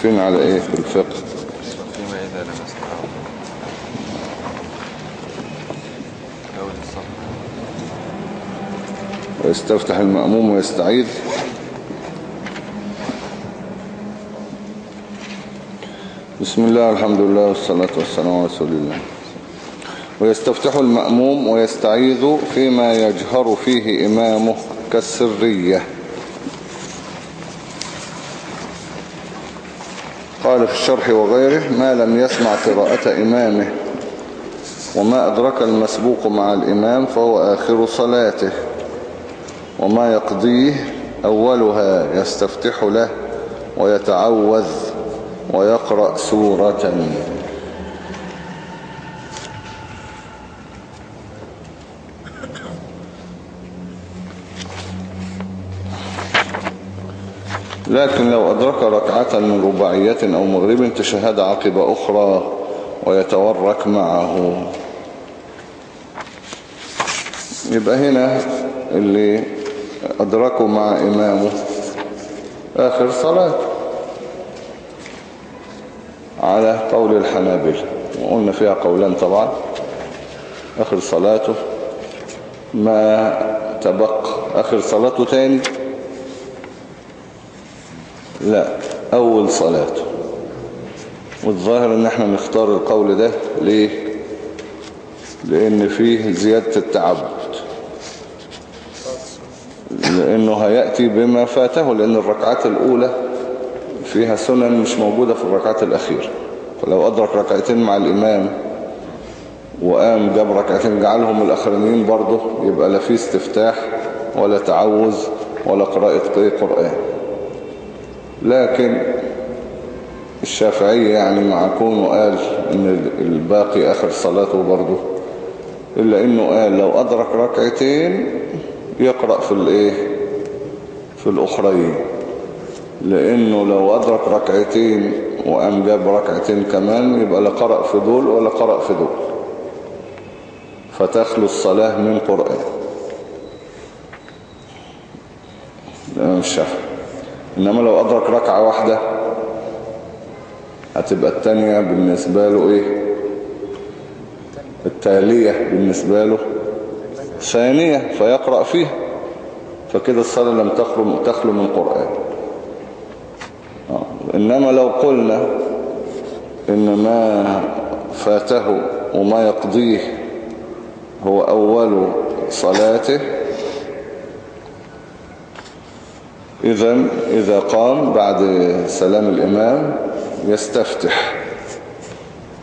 واقفين على إيه؟ في الفقه. فيما أول الصفحة ويستفتح المأموم ويستعيد بسم الله الحمد لله والصلاة والسلام على رسول الله. ويستفتح المأموم ويستعيذ فيما يجهر فيه إمامه كالسرية. قال في الشرح وغيره ما لم يسمع قراءة إمامه وما أدرك المسبوق مع الإمام فهو آخر صلاته وما يقضيه أولها يستفتح له ويتعوذ ويقرأ سورة لكن لو أدرك ركعة من رباعية أو مغرب تشهد عقب أخرى ويتورك معه. يبقى هنا اللي أدركوا مع إمامه. آخر صلاة. على قول الحنابلة وقلنا فيها قولان طبعا. آخر صلاته. ما تبقى. آخر صلاته تاني. لا أول صلاته والظاهر إن إحنا نختار القول ده ليه؟ لأن فيه زيادة التعبد. لأنه هيأتي بما فاته لأن الركعات الأولى فيها سنن مش موجودة في الركعات الأخيرة. فلو أدرك ركعتين مع الإمام وقام جاب ركعتين جعلهم الأخرانيين برضه يبقى لا فيه استفتاح ولا تعوذ ولا قراءة قرآن. لكن الشافعية يعني مع كونه قال ان الباقي آخر صلاته برضه إلا إنه قال لو أدرك ركعتين يقرأ في الإيه؟ في الأخرين. لأنه لو أدرك ركعتين وقام جاب ركعتين كمان يبقى لا قرأ في دول ولا قرأ في دول. فتخلو الصلاة من قرآن. ده مش شافعي. إنما لو أدرك ركعة واحدة هتبقى التانية بالنسبة له إيه؟ التالية بالنسبة له ثانية فيقرأ فيها. فكده الصلاة لم تخلو, من قرآن إنما لو قلنا إن ما فاته وما يقضيه هو أول صلاته إذا إذا قام بعد سلام الإمام يستفتح.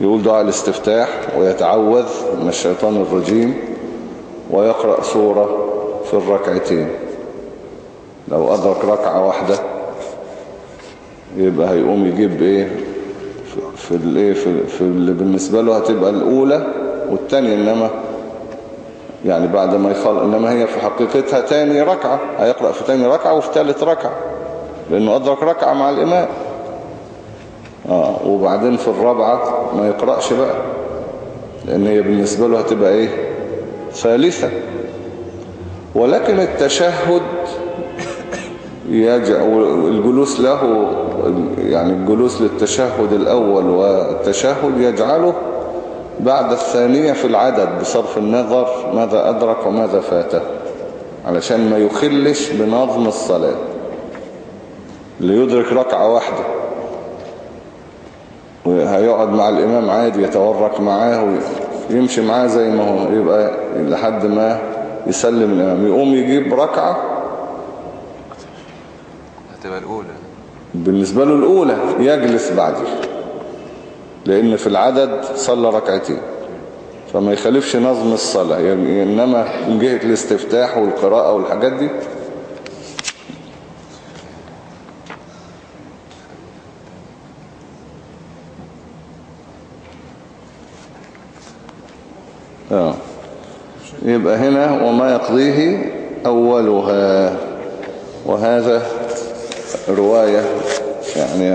يقول دعاء الاستفتاح ويتعوذ من الشيطان الرجيم ويقرأ سورة في الركعتين. لو أدرك ركعة واحدة يبقى هيقوم يجيب إيه؟ في الايه في, في اللي بالنسبة له هتبقى الأولى والتانية إنما يعني بعد ما يخلص إنما هي في حقيقتها تاني ركعة هيقرأ في تاني ركعة وفي تالت ركعة لأنه أدرك ركعة مع الإمام. آه وبعدين في الرابعة ما يقرأش بقى لأن هي بالنسبة له هتبقى إيه؟ ثالثة. ولكن التشهد الجلوس له يعني الجلوس للتشهد الأول والتشهد يجعله بعد الثانية في العدد بصرف النظر ماذا أدرك وماذا فاته علشان ما يخلش بنظم الصلاة ليدرك ركعة واحدة. وهيقعد مع الإمام عادي يتورك معاه ويمشي معاه زي ما هو يبقى لحد ما يسلم الإمام. يقوم يجيب ركعة هتبقى الأولى. بالنسبة له الأولى يجلس بعدها لأن في العدد صلى ركعتين. فما يخالفش نظم الصلاة. يعني إنما من جهة الاستفتاح والقراءة والحاجات دي. آه. يبقى هنا وما يقضيه أولها. وهذا رواية يعني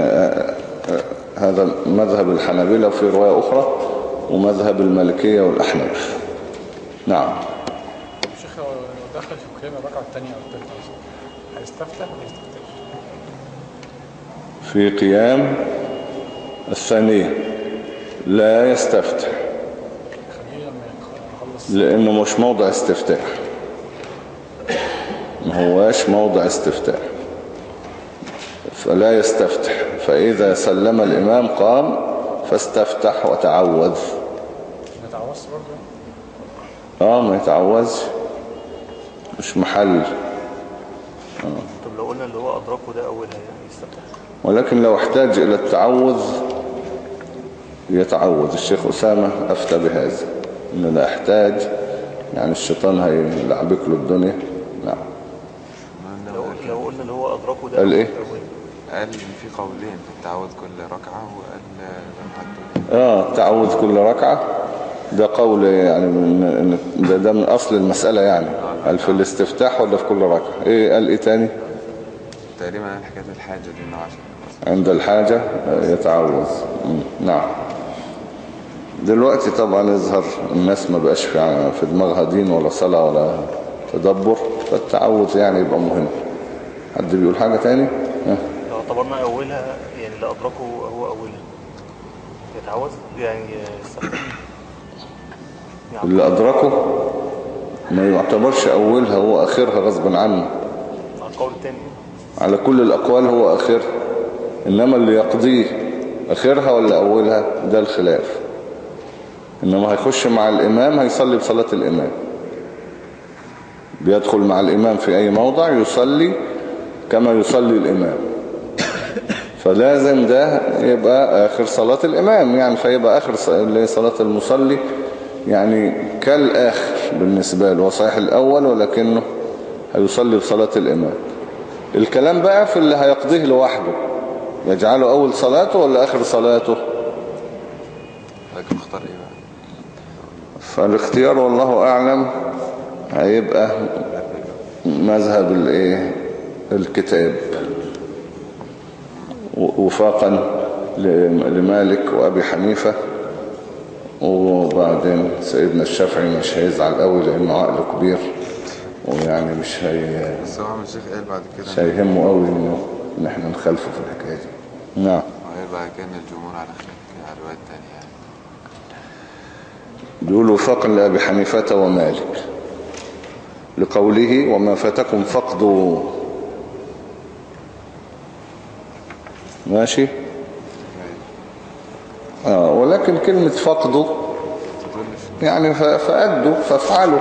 هذا مذهب الحنابلة وفي رواية أخرى ومذهب المالكية والأحناف. نعم. لو دخل في القيامة الركعة الثانية أو الثالثة هيستفتح ولا يستفتح؟ في قيام الثانية. لا يستفتح. لأنه مش موضع استفتاح. ما هواش موضع استفتاح. فلا يستفتح. فإذا سلم الإمام قام فاستفتح وتعوذ. ما برضه؟ آه ما يتعوذش مش محل. طب لو قلنا اللي هو أدركه ده أولها يعني يستفتح. ولكن لو احتاج إلى التعوذ يتعوذ. الشيخ أسامة أفتى بهذا إنه لا احتاج يعني الشيطان هيلعبك له الدنيا. نعم. لو قلنا اللي هو أدركه ده قال إيه؟ قال في قولين في التعوذ كل ركعة وقال آه التعوذ كل ركعة. ده قول يعني من ده, ده من أصل المسألة يعني. قال في الاستفتاح ولا في كل ركعة؟ إيه قال إيه تاني؟ تقريبا قال حكاية الحاجة دي إنه عشان عند الحاجة يتعوذ. نعم. دلوقتي طبعا يظهر الناس ما بقاش في في دماغها دين ولا صلاة ولا تدبر فالتعوذ يعني يبقى مهم. حد بيقول حاجة تاني؟ ها. اعتبرنا أولها يعني اللي أدركه هو أولها. يتعوذ؟ يعني يعني اللي أدركه ما يعتبرش أولها هو آخرها غصبا عنه. على القول التاني. على كل الأقوال هو آخرها. إنما اللي يقضيه آخرها ولا أولها ده الخلاف. إنما هيخش مع الإمام هيصلي بصلاة الإمام. بيدخل مع الإمام في أي موضع يصلي كما يصلي الإمام. فلازم ده يبقى آخر صلاة الإمام يعني فيبقى آخر صلاة المصلي يعني كالآخر بالنسبة له صحيح الأول ولكنه هيصلي بصلاة الإمام. الكلام بقى في اللي هيقضيه لوحده يجعله أول صلاته ولا آخر صلاته؟ لكن اختار إيه بقى؟ فالاختيار والله أعلم هيبقى مذهب الكتاب. وفاقا لمالك وأبي حنيفة. وبعدين سيدنا الشافعي مش هيزعل قوي لأنه عقله كبير ويعني مش هي بس هو عم الشيخ قال بعد كده مش هيهمه قوي إنه ان إحنا نخالفه في الحكاية دي. نعم. وقال بعد كده إن الجمهور على خلاف على الرواية التانية يعني. بيقول وفاقا لأبي حنيفة ومالك. لقوله وما فاتكم فقدوا ماشي؟ آه ولكن كلمة تدلش يعني فأدوا فافعلوا.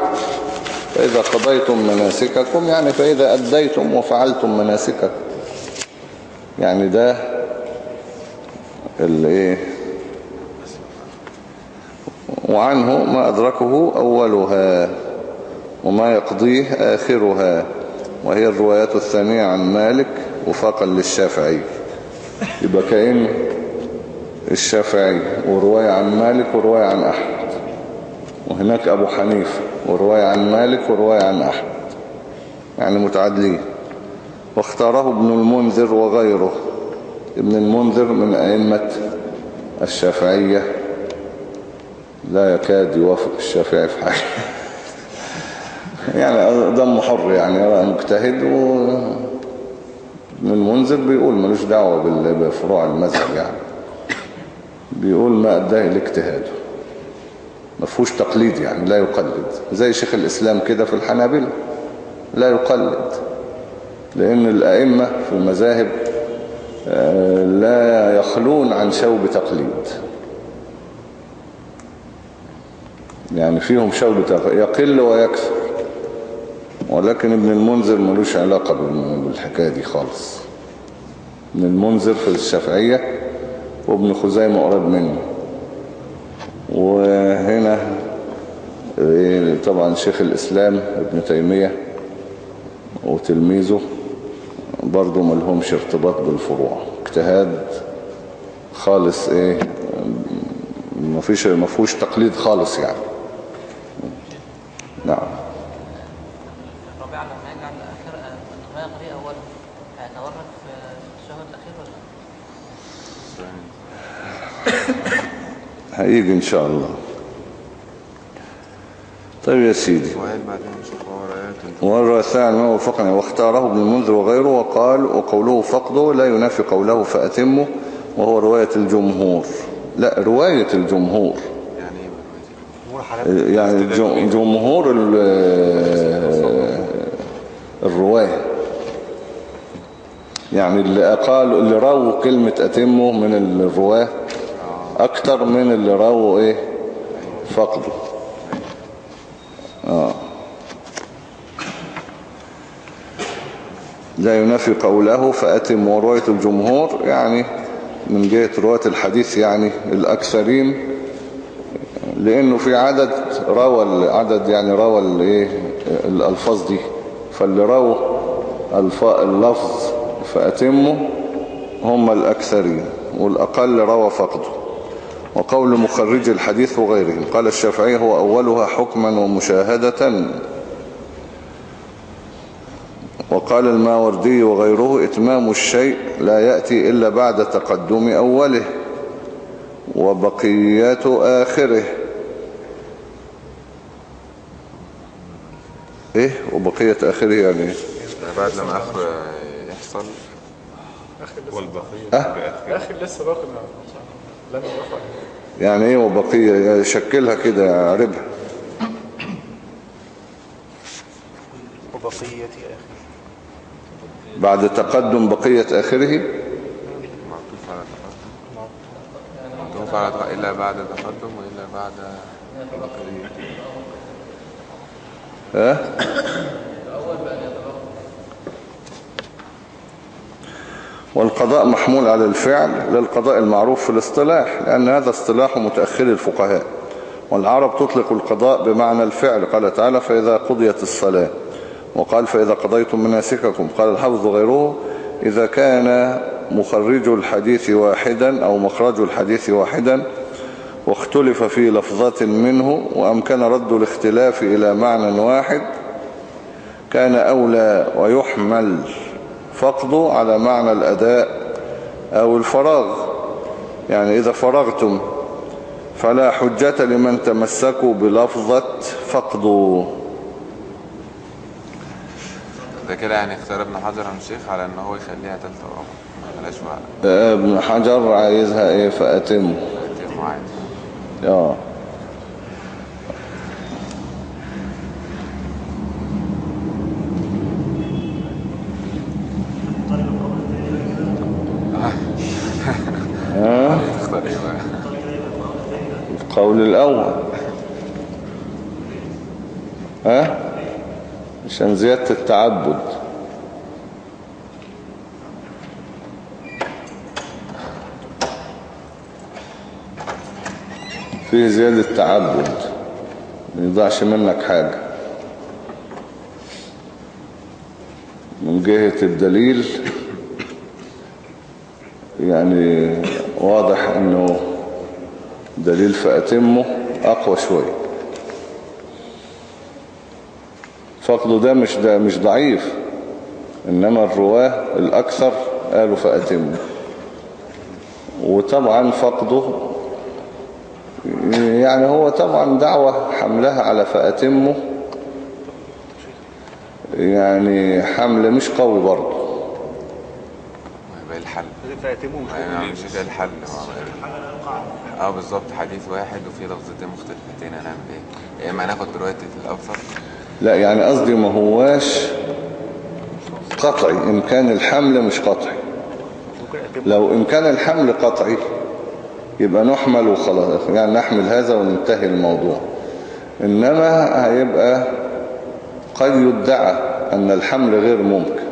فإذا قضيتم مناسككم يعني فإذا أديتم وفعلتم مناسككم. يعني ده الايه وعنه ما أدركه أولها وما يقضيه آخرها وهي الروايات الثانية عن مالك وفاقا للشافعي. يبقى كأن الشافعي ورواية عن مالك ورواية عن أحمد. وهناك أبو حنيفة ورواية عن مالك ورواية عن أحمد. يعني متعادلين. واختاره ابن المنذر وغيره. ابن المنذر من أئمة الشافعية. لا يكاد يوافق الشافعي في حاجة. يعني دم حر يعني مجتهد و ابن المنذر بيقول ملوش دعوة بفروع المذهب يعني. بيقول ما أداه الاجتهاد ما فيهوش تقليد يعني لا يقلد. زي شيخ الإسلام كده في الحنابلة. لا يقلد. لأن الأئمة في المذاهب آه، لا يخلون عن شوب تقليد. يعني فيهم شوب تقليد يقل ويكثر. ولكن ابن المنذر ملوش علاقة بال- بالحكاية دي خالص. ابن المنذر في الشافعية وابن خزيمة قريب منه. وهنا إيه، طبعا شيخ الإسلام ابن تيمية وتلميذه برضو ملهمش ارتباط بالفروع. اجتهاد خالص إيه مفيش مفهوش تقليد خالص يعني نعم الرابعة لما يجعل آخر ما يقضي أول هيتورط في الشهر الأخير هيجي إن شاء الله. طيب يا سيدي. والثاني ما وفقني. واختاره ابن المنذر وغيره وقال وقوله فقده لا ينافي قوله فأتمه وهو رواية الجمهور. لا رواية الجمهور. يعني؟ جمهور الرواية. يعني اللي قالوا اللي رأوا كلمة أتمه من الرواة أكتر من اللي راوا إيه؟ فقده. آه. لا ينافي قوله فأتم ورواية الجمهور يعني من جهة رواية الحديث يعني الأكثرين لأنه في عدد روى العدد يعني روى الايه الألفاظ دي. فاللي روى اللفظ فأتمه هم الأكثرين والأقل روى فقده. وقول مخرج الحديث وغيرهم قال الشافعي هو أولها حكما ومشاهدة. وقال الماوردي وغيره إتمام الشيء لا يأتي إلا بعد تقدم أوله وبقيات آخره. إيه؟ وبقية آخره يعني إيه يعني بعد لما اخر يحصل. لسه أه؟ اخر لسه باقي ما- لم يرفع يعني إيه وبقية شكلها كده عربها وبقية آخر بعد تقدم بقية آخره؟ معطوف على تقدم معطوف على تقدم. إلا بعد تقدم وإلا بعد بقية. ها؟ والقضاء محمول على الفعل للقضاء المعروف في الاصطلاح لأن هذا اصطلاح متأخر الفقهاء والعرب تطلق القضاء بمعنى الفعل. قال تعالى فإذا قضيت الصلاة وقال فإذا قضيتم مناسككم قال الحفظ غيره إذا كان مخرج الحديث واحدا أو مخرج الحديث واحدا واختلف في لفظة منه وأمكن رد الاختلاف إلى معنى واحد كان أولى ويحمل فقده على معنى الأداء أو الفراغ. يعني إذا فرغتم فلا حجة لمن تمسكوا بلفظة فقده ده كده يعني اختار ابن حجر عن الشيخ على إن هو يخليها تالتة ورابعة بقى. ابن حجر عايزها إيه؟ فأتم تيمو عادي. آه ها تختار إيه بقى القول الأول. ها؟ عشان زيادة التعبد. فيه زيادة تعبد ما يضيعش منك حاجة. من جهة الدليل يعني واضح إنه دليل فأتمه أقوى شوية فقده ده مش ده مش ضعيف إنما الرواة الأكثر قالوا فأتمه. وطبعا فقده يعني هو طبعا دعوة حملها على فأتمه يعني حمل مش قوي برضه. ويبقى الحل. فأتموا مش يعني مش ده الحل. هو- آه بالظبط حديث واحد وفي لفظتين مختلفتين هنعمل إيه؟ يا اما هناخد رواية الأبصر؟ لا يعني قصدي ما هواش قطعي إن كان الحمل مش قطعي. لو إن كان الحمل قطعي يبقى نحمل وخلاص يعني نحمل هذا وننتهي الموضوع. إنما هيبقى قد يدعى أن الحمل غير ممكن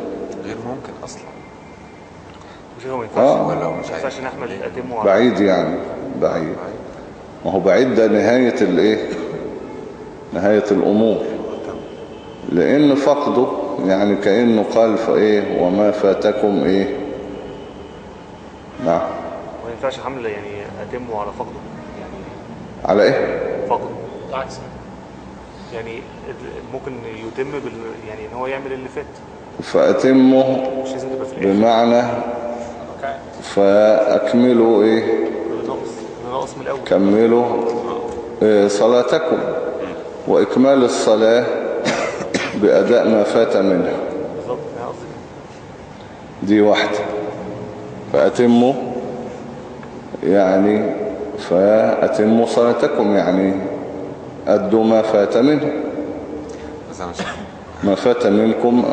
غير ممكن أصلا ما ينفعش آه. ولو ما مش ينفعش ليه؟ أتموا على بعيد يعني بعيد. ما هو بعيد ده نهاية الإيه؟ نهاية الأمور. لأن فقده يعني كأنه قال فإيه؟ وما فاتكم إيه؟ نعم. ما ينفعش حمل يعني أتموا على فقده. يعني على إيه؟ فقده. العكس يعني ممكن يتم بال يعني إن هو يعمل اللي فات. فأتمه مش لازم تبقى في الآخر. بمعنى فأكملوا إيه؟ كملوا إيه، صلاتكم. وإكمال الصلاة بأداء ما فات منها كده. دي واحدة. فأتموا يعني فأتموا صلاتكم يعني أدوا ما فات مش ما فات منكم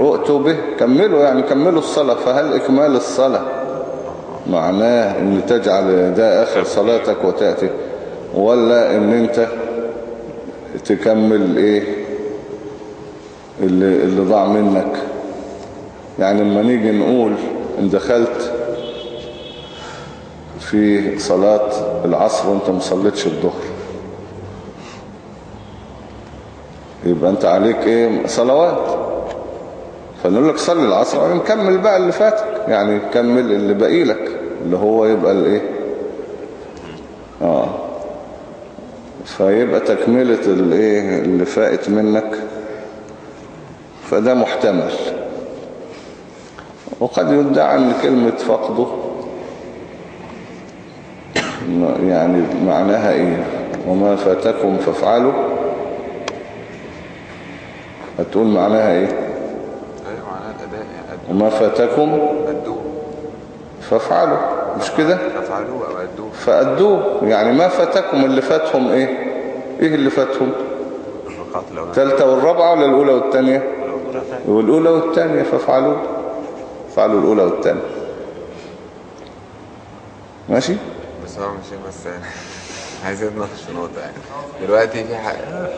ائتوا به كملوا يعني كملوا الصلاة. فهل إكمال الصلاة معناه إن تجعل ده آخر صلاتك وتأتي ولا إن أنت تكمل إيه؟ اللي, اللي ضاع منك. يعني لما نيجي نقول إن دخلت في صلاة العصر وأنت مصليتش الظهر. يبقى أنت عليك إيه؟ صلوات. فنقول لك صلي العصر يعني نكمل بقى اللي فاتك. يعني كمل اللي باقي لك. اللي هو يبقى الايه؟ آه. فيبقى تكملة الايه؟ اللي فائت منك. فده محتمل. وقد يدعى ان كلمة فقده يعني معناها إيه؟ وما فاتكم فافعلوا. هتقول معناها إيه؟ أيوة وما فاتكم أدوه فافعلوا. مش كده؟ فافعلوه أدوه. فأدوه. يعني ما فاتكم اللي فاتهم إيه؟ إيه اللي فاتهم؟ الثالثة والرابعة ولا الأولى والثانية؟ الأولى الثانية. والأولى والثانية فافعلوا فعلوا الأولى والثانية. ماشي؟ بس هو مش بس يعني. عايز نتناقش في نقطة يعني. دلوقتي في قاعدة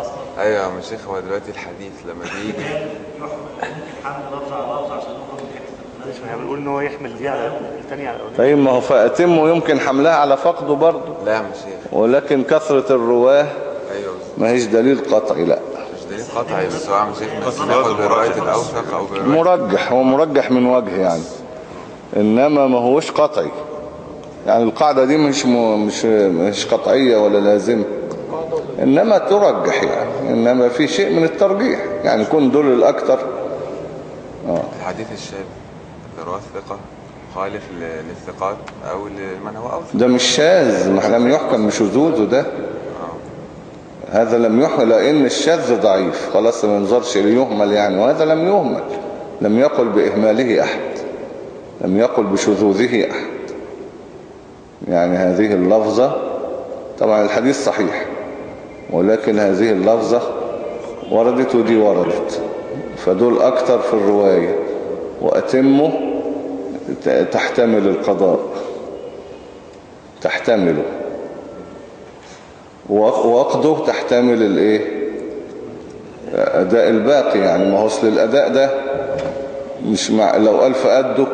أصلا. أيوة يا عم شيخ هو دلوقتي الحديث لما بيجي. يحمل ممكن حمل لفظ على لفظ عشان نخرج معلش ما إحنا بنقول إن هو يحمل دي على الثانية على طيب ما هو فأتموا يمكن حملها على فقده برضه. لا يا شيخ ولكن كثرة الرواة بس ما هيش دليل قطعي لا. مش دليل قطعي بس هو يا عم شيخ بس ناخد برواية الأوثق أو برواية مرجح هو مرجح من وجه يعني. إنما ما هوش قطعي. يعني القاعدة دي مش م... مش مش قطعية ولا لازمة. إنما ترجح يعني. إنما في شيء من الترجيح. يعني يكون دول الأكثر. الحديث الشاذ. رواه ثقة مخالف للثقات أو لمن هو أوثق. ده مش شاذ ما لم يحكم بشذوذه ده. هذا لم يحمل لأن الشاذ ضعيف. خلاص ما ينظرش ليهمل يعني. وهذا لم يهمل. لم يقل بإهماله أحد. لم يقل بشذوذه أحد. يعني هذه اللفظة طبعا الحديث صحيح. ولكن هذه اللفظة وردت ودي وردت. فدول أكتر في الرواية. وأتمه تحتمل القضاء. تحتمله وق- وقده تحتمل الإيه؟ أداء الباقي يعني ما هو أصل الأداء ده مش مع لو قال فأده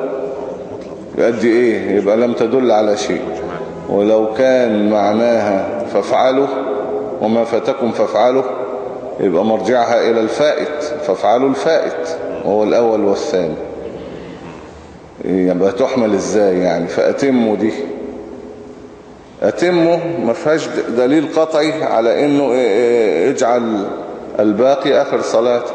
يؤدي إيه؟ يبقى لم تدل على شيء. ولو كان معناها فافعلوا وما فاتكم فافعلوا يبقى مرجعها إلى الفائت. فافعلوا الفائت وهو الأول والثاني. يبقى تحمل إزاي يعني؟ فاتموا دي. أتمه ما فيهاش دليل قطعي على إنه إيه إيه اجعل الباقي آخر صلاتك.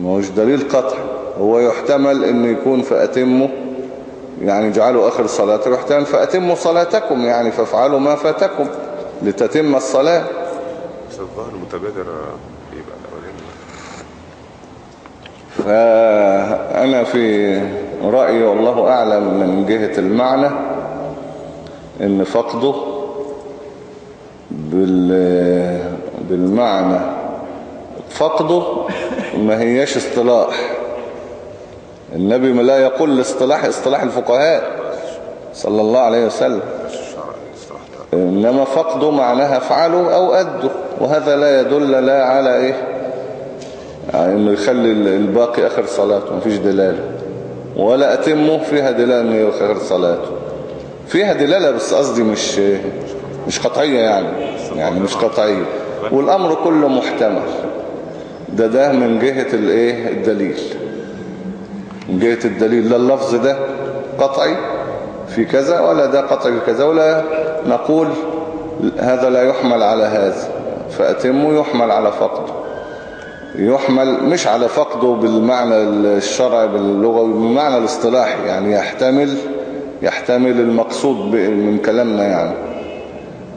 ما هوش دليل قطعي. هو يحتمل ان يكون فأتمه يعني اجعلوا آخر صلاتك يحتمل فأتموا صلاتكم يعني فافعلوا ما فاتكم لتتم الصلاة. بس الظاهر المتبادر يبقى الأولاني فأنا في رأيي والله أعلم من جهة المعنى إن فقده بال بالمعنى. فقده ما هياش اصطلاح. النبي ما لا يقول الاصطلاح اصطلاح الفقهاء صلى الله عليه وسلم. إنما فقده معناها افعلوا أو أدوا وهذا لا يدل لا على إيه؟ يعني إنه يخلي الباقي آخر صلاته مفيش دلالة. ولا أتمه فيها دلالة إنه آخر صلاته. فيها دلالة بس قصدي مش مش قطعية يعني. يعني مش قطعية. والأمر كله محتمل. ده ده من جهة الايه الدليل. من جهة الدليل. لا اللفظ ده قطعي في كذا ولا ده قطعي في كذا. ولا نقول هذا لا يحمل على هذا. فأتمه يحمل على فقده. يحمل مش على فقده بالمعنى الشرعي باللغوي بالمعنى الاصطلاحي يعني يحتمل يحتمل المقصود من كلامنا يعني.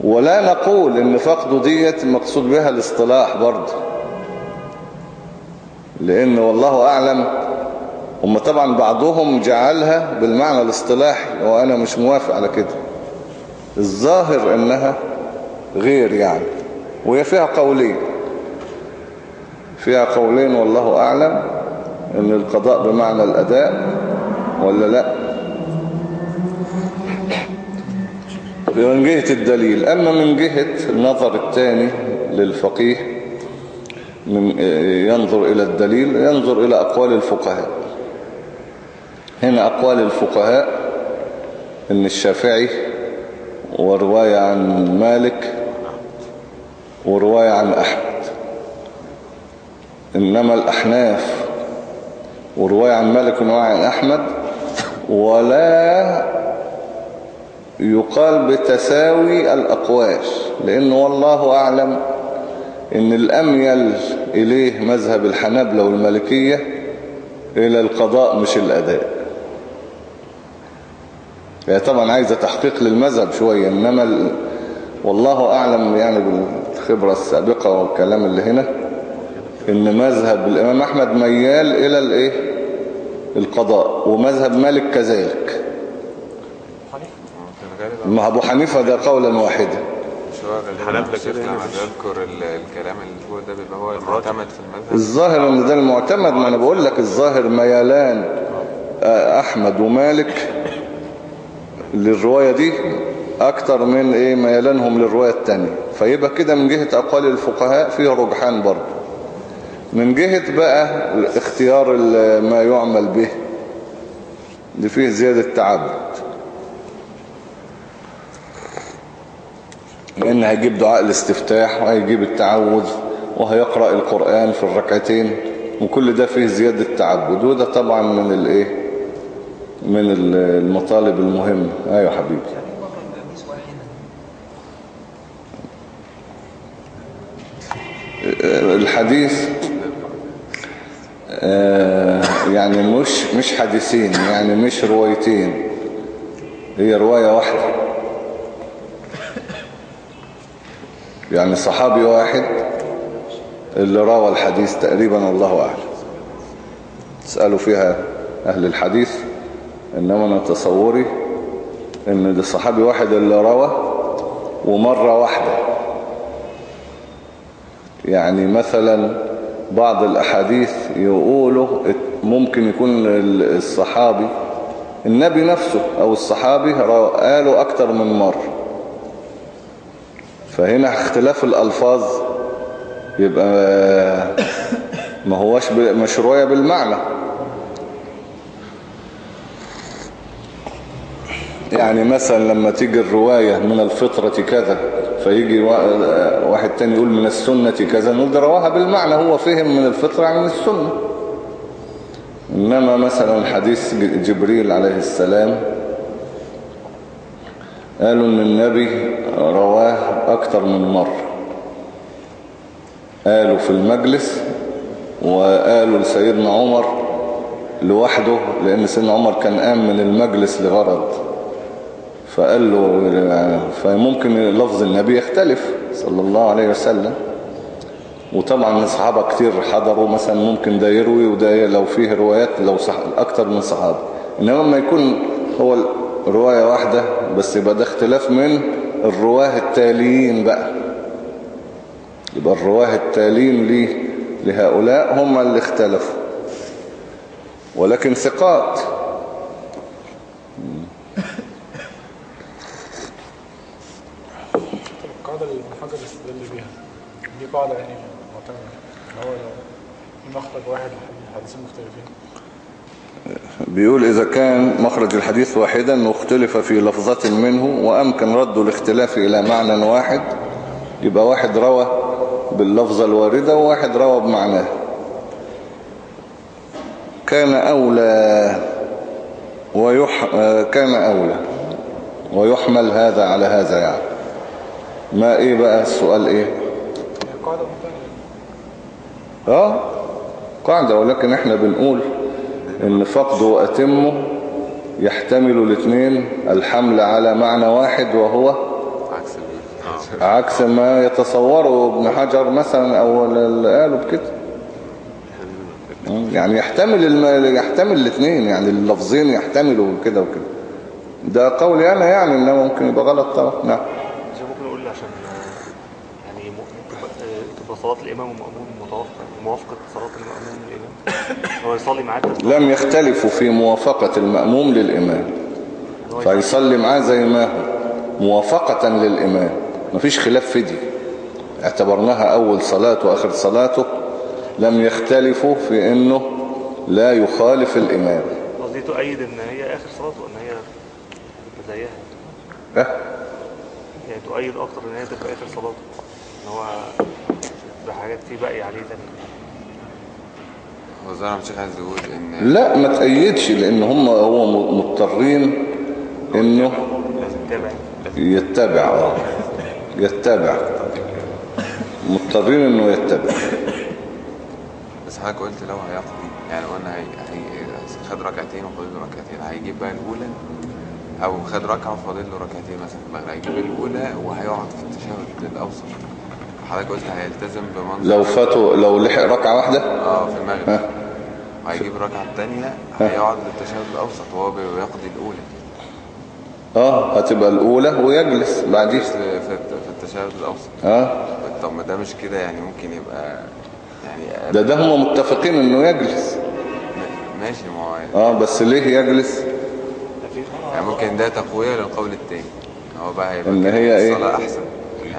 ولا نقول إن فقده ديت مقصود بها الاصطلاح برضه. لأن والله أعلم هم طبعا بعضهم جعلها بالمعنى الاصطلاحي وأنا مش موافق على كده. الظاهر إنها غير يعني وهي فيها قولين. فيها قولين والله أعلم إن القضاء بمعنى الأداء ولا لا؟ من جهة الدليل. أما من جهة النظر الثاني للفقيه من ينظر إلى الدليل ينظر إلى أقوال الفقهاء. هنا أقوال الفقهاء إن الشافعي ورواية عن مالك ورواية عن أحمد. إنما الأحناف ورواية عن مالك ورواية عن أحمد ولا يقال بتساوي الأقوال لأنه والله أعلم إن الأميل إليه مذهب الحنابلة والمالكية إلى القضاء مش الأداء. هي طبعا عايزة تحقيق للمذهب شوية إنما ال... والله أعلم يعني بالخبرة السابقة والكلام اللي هنا إن مذهب الإمام أحمد ميال إلى الإيه؟ القضاء ومذهب مالك كذلك. ما أبو حنيفة ده قولا واحدا. الحنابلة كده لما بيذكر ال- الكلام اللي ده بيبقى هو المعتمد في المذهب. الظاهر إن ده المعتمد ما أنا بقول لك الظاهر ميلان آه، أحمد ومالك للرواية دي أكتر من إيه؟ ميلانهم للرواية التانية. فيبقى كده من جهة أقوال الفقهاء فيه رجحان برضه. من جهة بقى اختيار ما يعمل به اللي فيه زيادة تعبد. لأن هيجيب دعاء الاستفتاح وهيجيب التعوذ وهيقرأ القرآن في الركعتين وكل ده فيه زيادة تعبد. وده طبعا من الايه من ال- المطالب المهمة. أيوه حبيبي. الحديث يعني مش مش حديثين يعني مش روايتين. هي رواية واحدة. يعني صحابي واحد اللي روى الحديث تقريبا الله أعلم. تسألوا فيها أهل الحديث. إنما أنا تصوري إن ده صحابي واحد اللي روى ومرة واحدة. يعني مثلا بعض الأحاديث يقولوا ممكن يكون الصحابي النبي نفسه أو الصحابي قالوا أكتر من مرة فهنا اختلاف الألفاظ يبقى ما هوش مشروعية بالمعنى. يعني مثلا لما تيجي الرواية من الفطرة كذا فيجي واحد تاني يقول من السنة كذا نقول ده رواها بالمعنى هو فهم من الفطرة من السنة. إنما مثلا حديث جبريل عليه السلام قالوا إن النبي رواه أكتر من مرة. قالوا في المجلس وقالوا لسيدنا عمر لوحده لأن سيدنا عمر كان قام من المجلس لغرض فقال له فممكن لفظ النبي يختلف صلى الله عليه وسلم. وطبعا الصحابة كتير حضروا مثلا ممكن ده يروي وده لو فيه روايات لو صح أكتر من صحابة. إنما لما يكون هو رواية واحدة بس يبقى ده اختلاف من الرواه التاليين بقى. يبقى الرواه التاليين لهؤلاء هم اللي اختلفوا. ولكن ثقات القاعدة اللي ابن حجر استدل بيها قاعدة يعني في مخرج واحد لحديثين مختلفين. بيقول إذا كان مخرج الحديث واحدا واختلف في لفظة منه وأمكن رد الاختلاف إلى معنى واحد يبقى واحد روى باللفظة الواردة وواحد روى بمعناه. كان أولى ويح... كان أولى. ويحمل هذا على هذا يعني. ما إيه بقى السؤال إيه؟ قاعدة آه قاعدة ولكن إحنا بنقول إن فقده وأتمه يحتمل الاثنين الحمل على معنى واحد وهو عكس ال- عكس ما يتصوره ابن حجر مثلا أو اللي قالوا بكده. يعني يحتمل الم... يحتمل الاثنين يعني اللفظين يحتملوا كده وكده. ده قولي أنا يعني إنه ممكن يبقى غلط طبعا. نعم زي ممكن نقول عشان آه، يعني م- تبقى آه، تبقى صلاة الإمام والمأموم متوافقة موافقة صلاة المأموم للإمام؟ هو يصلي معاه؟ لم يختلفوا في موافقة المأموم للإمام. فيصلي معاه زي ما هو موافقة للإمام. مفيش خلاف في دي. اعتبرناها أول صلاة وآخر صلاته. لم يختلفوا في أنه لا يخالف الإمام. قصدي تؤيد إن هي آخر صلاته وإن هي زيها. أه؟ يعني تؤيد أكتر إن هي تبقى آخر صلاته إن هو بحاجات فيه باقي عليه تاني. هو زي ما الشيخ عايز يقول إن لا ما تأيدش لأن هم هو مضطرين تتابع يتبع آه. يتبع. مضطرين أنه يتبع. بس حضرتك قلت لو هيقضي يعني قلنا هي... هي... خد ركعتين وفاضل له ركعتين هيجيب بقى الأولى؟ أو خد ركعة وفاضل له ركعتين مثلا في المغرب هيجيب الأولى وهيقعد في التشهد الأوسط. حضرتك قلت هيلتزم بمنظر لو فاتوا لو لحق ركعة واحدة؟ آه في المغرب. ها. وهيجيب الركعه الثانية هيقعد للتشهد الأوسط وهو بيقضي الأولى. آه هتبقى الأولى ويجلس بعديه في التشهد الأوسط. آه. طب ما ده مش كده يعني ممكن يبقى يعني ده ده هم متفقين إنه يجلس. ماشي ما هو آه بس ليه يجلس؟ يعني ممكن ده تقوية للقول التاني. هو بقى هيبقى إن كده هي إيه؟ الصلاة يعني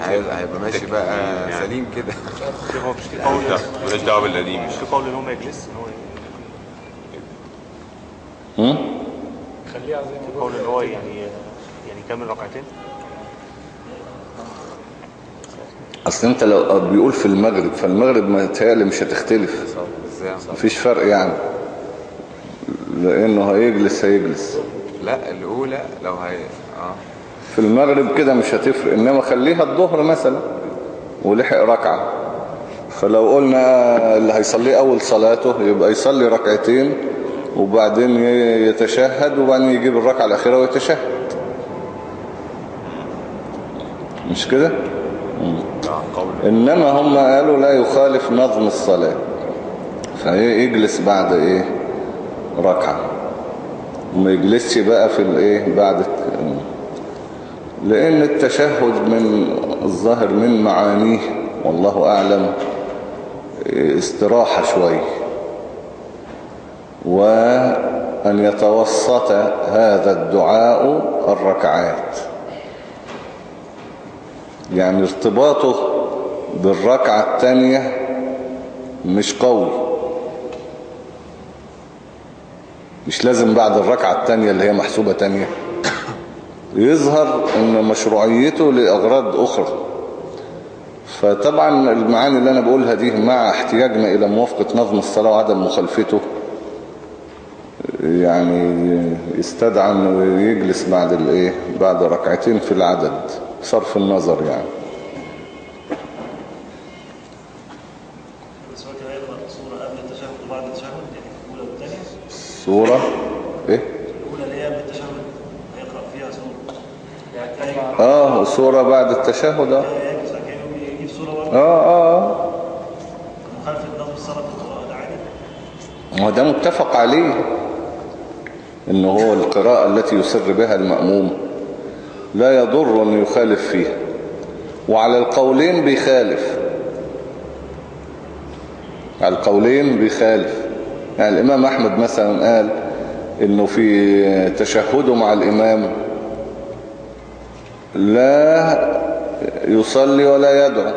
هيبقى ماشي بقى سليم كده. هو مش في قول مالناش دعوة بالقديم مش في قول إن هو ما يجلس إن هو هم؟ خليها زي ما قول إن هو يعني يعني يكمل ركعتين. أصل أنت لو بيقول في المغرب فالمغرب ما تهيألي مش هتختلف. إزاي؟ مفيش فرق يعني. لأنه هيجلس هيجلس. لا الأولى لو هي آه. في المغرب كده مش هتفرق إنما خليها الظهر مثلا ولحق ركعة. فلو قلنا اللي هيصلي أول صلاته يبقى يصلي ركعتين وبعدين يتشهد وبعدين يجيب الركعة الأخيرة ويتشهد. مش كده؟ إنما هم قالوا لا يخالف نظم الصلاة. فيجلس بعد إيه؟ ركعة. وما يجلسش بقى في الإيه؟ بعد لأن التشهد من الظاهر من معانيه والله أعلم استراحة شوي. وأن يتوسط هذا الدعاء الركعات. يعني ارتباطه بالركعة الثانية مش قوي. مش لازم بعد الركعة الثانية اللي هي محسوبة تانية يظهر إن مشروعيته لأغراض أخرى. فطبعا المعاني اللي أنا بقولها دي مع احتياجنا إلى موافقة نظم الصلاة وعدم مخالفته يعني يستدعى إنه يجلس بعد الإيه؟ بعد ركعتين في العدد صرف النظر يعني. بس هو كده يقرأ سورة قبل التشهد وبعد التشهد يعني الأولى والثانية سورة إيه الأولى اللي هي قبل التشهد هيقرأ فيها سورة يعني آه سورة بعد التشهد. آه. آه آه. مخالفة نظم الصلاة في القراءة ده عادي ما هو ده متفق عليه ان هو القراءة التي يسر بها المأموم. لا يضر ان يخالف فيها وعلى القولين بيخالف. على القولين بيخالف. يعني الإمام أحمد مثلا قال إنه في تشهده مع الإمام لا يصلي ولا يدعو.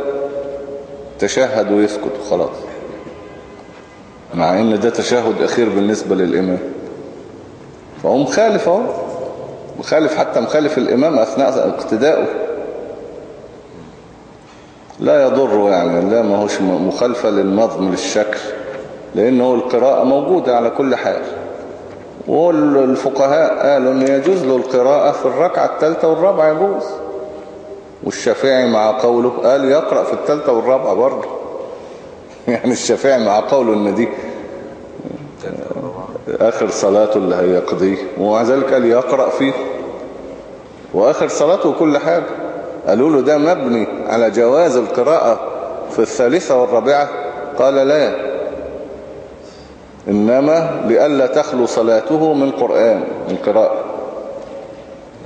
تشهد ويسكت خلاص مع إن ده تشهد أخير بالنسبة للإمام. فهو مخالف أهو. مخالف حتى مخالف الإمام أثناء اقتدائه لا يضر يعني لا ما هوش مخالفة للنظم للشكل. لأنه القراءة موجودة على كل حال. والفقهاء قالوا ان يجوز له القراءة في الركعة الثالثة والرابعة يجوز. والشافعي مع قوله قال يقرأ في الثالثة والرابعة برضه. يعني الشافعي مع قوله إن دي آخر صلاته اللي هيقضيه. ومع ذلك قال يقرأ فيه. وآخر صلاته كل حاجة. قالوا له ده مبني على جواز القراءة في الثالثة والرابعة؟ قال لا. إنما لئلا تخلو صلاته من قرآن من قراءة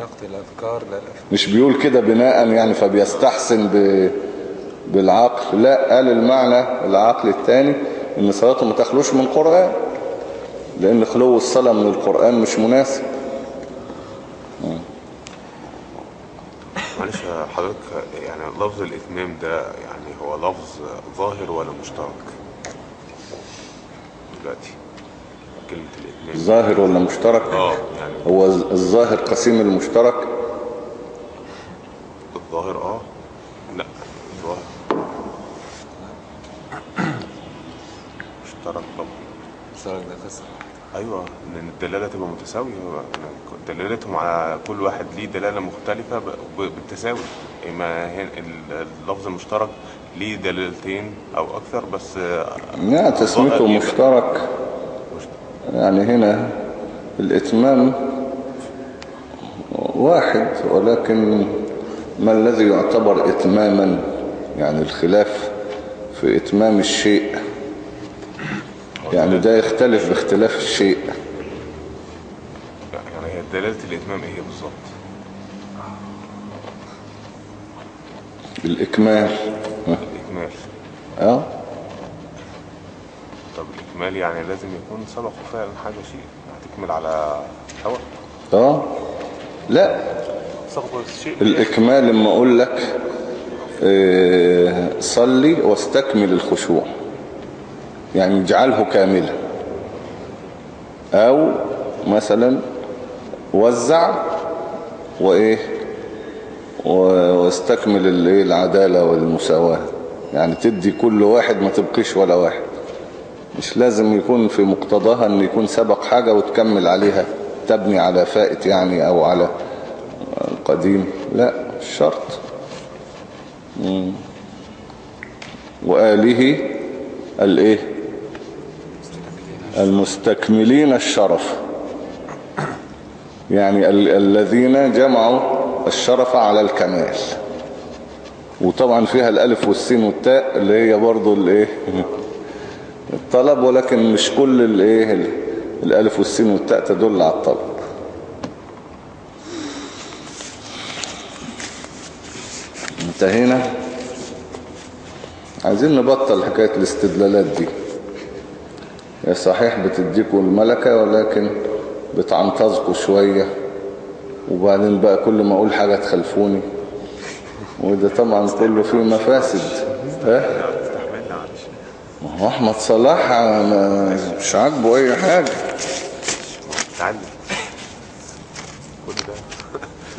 نقد الأذكار مش بيقول كده بناء يعني فبيستحسن ب... بالعقل. لا قال المعنى العقل الثاني إن صلاته ما تخلوش من قرآن لأن خلو الصلاة من القرآن مش مناسب. معلش يا حضرتك يعني لفظ الإتمام ده يعني هو لفظ ظاهر ولا مشترك؟ دلوقتي. كلمة الإتمام ظاهر ولا مشترك؟ آه يعني هو الظاهر قسيم المشترك؟ الظاهر آه. لا الظاهر مشترك طبعا اشترك ده قصة أيوه لأن الدلالة تبقى متساوية. دلالتهم على كل واحد ليه دلالة مختلفة بالتساوي. إما هن- ال- اللفظ المشترك ليه دلالتين أو أكثر بس آه، يعني تسميته مشترك. يعني هنا الإتمام واحد ولكن ما الذي يعتبر إتماما؟ يعني الخلاف في إتمام الشيء. يعني ده يختلف باختلاف الشيء. يعني هي دلاله الإتمام إيه بالظبط؟ الإكمال الإكمال. آه؟ طب الاكمال يعني لازم يكون سبق فعلا حاجة شيء. هتكمل على هوا آه؟ لا. الإكمال لما أقول لك آه، صلي واستكمل الخشوع. يعني اجعله كاملا. أو مثلا وزع وإيه؟ و- واستكمل العدالة والمساواة. يعني تدي كل واحد ما تبقيش ولا واحد. مش لازم يكون في مقتضاها إن يكون سبق حاجة وتكمل عليها تبني على فائت يعني أو على قديم. لا شرط. وآله الإيه؟ المستكملين الشرف. يعني ال الذين جمعوا الشرف على الكمال. وطبعا فيها الألف والسين والتاء اللي هي برضو الإيه؟ الطلب ولكن مش كل الإيه؟ ال- الألف والسين والتاء تدل على الطلب. انتهينا. عايزين نبطل حكاية الاستدلالات دي. هي صحيح بتديكوا الملكة ولكن بتعنتظكوا شوية. وبعدين بقى كل ما أقول حاجة تخلفوني. وده طبعا كله فيه مفاسد. ها؟ ما هو أحمد صلاح مش عاجبه أي ده.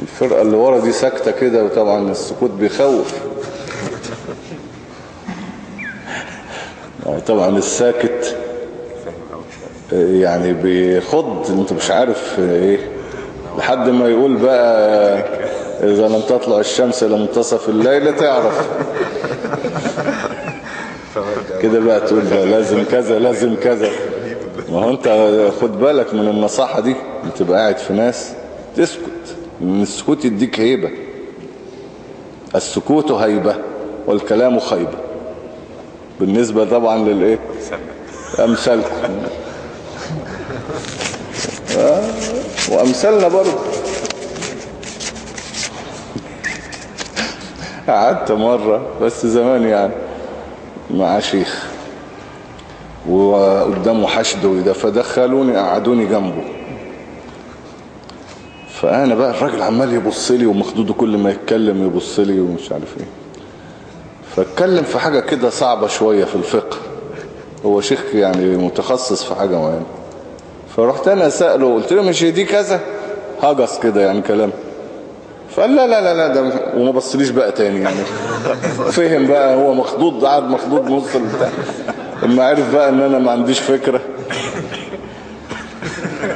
الفرقة اللي ورا دي ساكتة كده وطبعا السكوت بيخوف. طبعا الساكت يعني بيخض انت مش عارف إيه. لحد ما يقول بقى إذا لم تطلع الشمس إلى منتصف الليل تعرف. كده بقى تقول بقى لازم كذا لازم كذا. ما هو انت خد بالك من النصاحة دي تبقى قاعد في ناس تسكت من السكوت يديك هيبة. السكوت هيبة والكلام خيبة. بالنسبة طبعا للإيه؟ سنة أمثالكم. آه، وأمثالنا برضه. قعدت مرة بس زمان يعني مع شيخ. وقدامه حشد وده فدخلوني قعدوني جنبه. فأنا بقى الراجل عمال يبص لي ومخدوده كل ما يتكلم يبص لي ومش عارف إيه. فاتكلم في حاجة كده صعبة شوية في الفقه. هو شيخ يعني متخصص في حاجة معينة. فرحت أنا سأله قلت له مش دي كذا؟ هجس كده يعني كلام. فقال لا لا لا لا ده وما بصليش بقى تاني يعني. فهم بقى هو مخضوض قعد مخضوض نص البتاع اما عرف بقى إن أنا ما عنديش فكرة.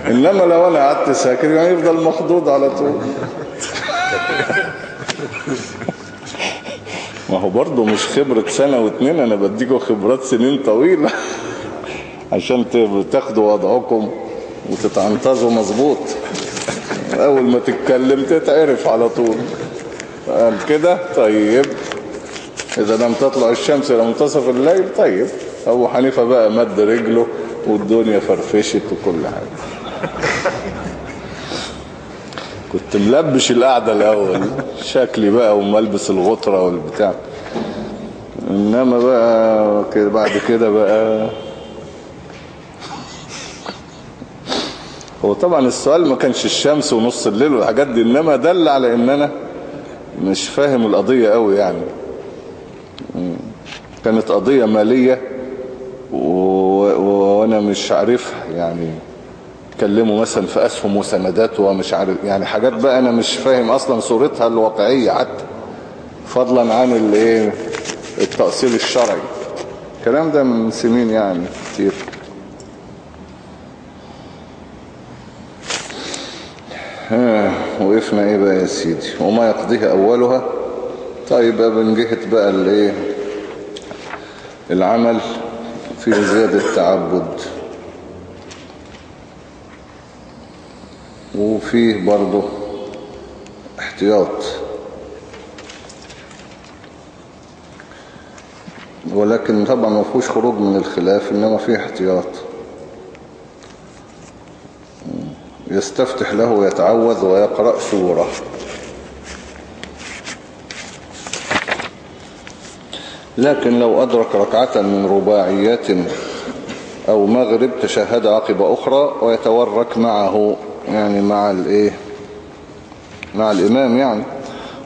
إنما لو أنا قعدت ساكت يعني يفضل مخضوض على طول. ما هو برضه مش خبرة سنة واتنين أنا بديكوا خبرات سنين طويلة. عشان تاخدوا وضعكم وتتعنطزوا مظبوط. أول ما تتكلم تتعرف على طول. قال كده؟ طيب. إذا لم تطلع الشمس إلى منتصف الليل طيب. أبو حنيفة بقى مد رجله والدنيا فرفشت وكل حاجة. كنت ملبش القعدة الأول. شكلي بقى وملبس الغطرة والبتاع. إنما بقى بعد كده بقى هو طبعا السؤال ما كانش الشمس ونص الليل والحاجات دي إنما دل على إن أنا مش فاهم القضية قوي يعني. كانت قضية مالية و... و... وأنا مش عارفها يعني اتكلموا مثلا في أسهم وسندات ومش عارف يعني حاجات بقى أنا مش فاهم أصلا صورتها الواقعية حتى. فضلا عن الإيه؟ التأصيل الشرعي. الكلام ده من سنين يعني كتير. وقفنا إيه بقى يا سيدي؟ وما يقضيه أولها؟ طيب بقى من جهة بقى الإيه؟ العمل في زيادة تعبد وفيه برضه احتياط. ولكن طبعا ما فيهوش خروج من الخلاف إنما فيه احتياط. يستفتح له ويتعوذ ويقرأ سورة. لكن لو أدرك ركعة من رباعيات أو مغرب تشهد عقب أخرى ويتورك معه يعني مع الإيه؟ مع الإمام يعني.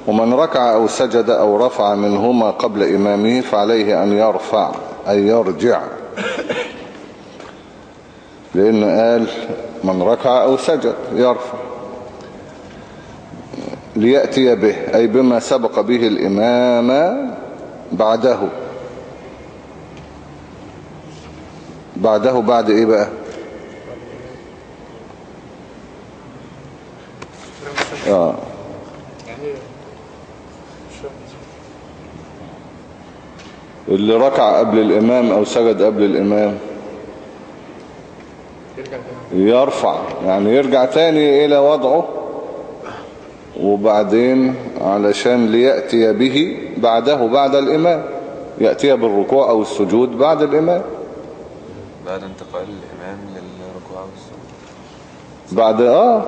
ومن ركع أو سجد أو رفع منهما قبل إمامه فعليه أن يرفع أي يرجع. لأن قال من ركع أو سجد يرفع. ليأتي به أي بما سبق به الإمام بعده. بعده بعد إيه بقى؟ آه. اللي ركع قبل الإمام أو سجد قبل الإمام. يرفع يعني يرجع تاني إلى وضعه وبعدين علشان ليأتي به بعده بعد الإمام يأتي بالركوع أو السجود بعد الإمام. بعد انتقال الإمام للركوع والسجود بعد آه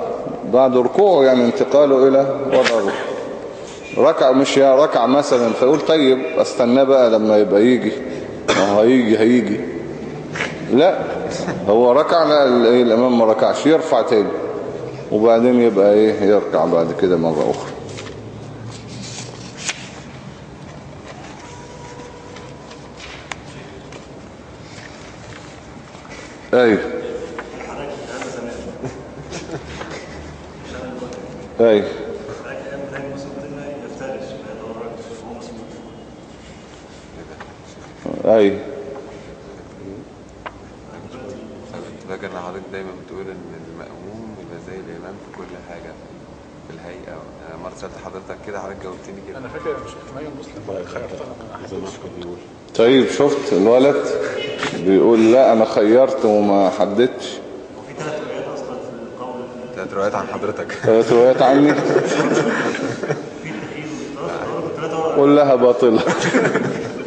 بعد ركوعه يعني انتقاله إلى وضع الركوع ركع مش يا ركع مثلا فيقول طيب أستناه بقى لما يبقى يجي. هيجي هيجي. لا. هو ركع لا ال- إيه، الإمام ما ركعش يرفع تاني. وبعدين يبقى إيه يركع بعد كده مرة أخرى. أيوه. أيوه. أيوه أنا كنت فاكر إن حضرتك دايما بتقول إن المأموم يبقى زي الإمام في كل حاجة في الهيئة. أنا مرة سألت حضرتك كده حضرتك جاوبتني كده. أنا فاكر مش احتمال مسلم خيرتها أنا. طيب شفت الولد بيقول لا أنا خيرت وما حددتش. تلات روايات عن حضرتك. ثلاث روايات عني. كلها باطلة. مم.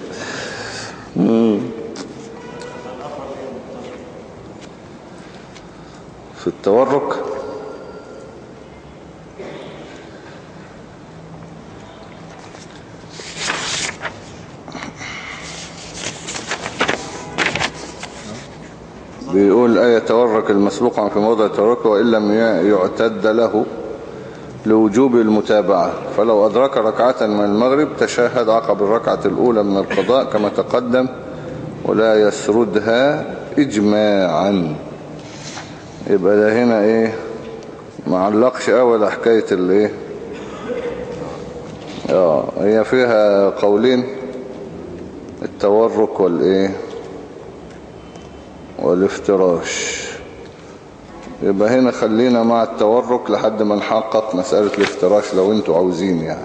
التورك. بيقول آية تورك المسبوق عن في موضع التورك وإن لم يعتد له لوجوب المتابعة. فلو أدرك ركعة من المغرب تشاهد عقب الركعة الأولى من القضاء كما تقدم ولا يسردها إجماعا. يبقى ده هنا إيه؟ ما علقش أول حكاية الإيه؟ آه هي فيها قولين التورك والإيه؟ والافتراش. يبقى هنا خلينا مع التورك لحد ما نحقق مسألة الافتراش لو أنتوا عاوزين يعني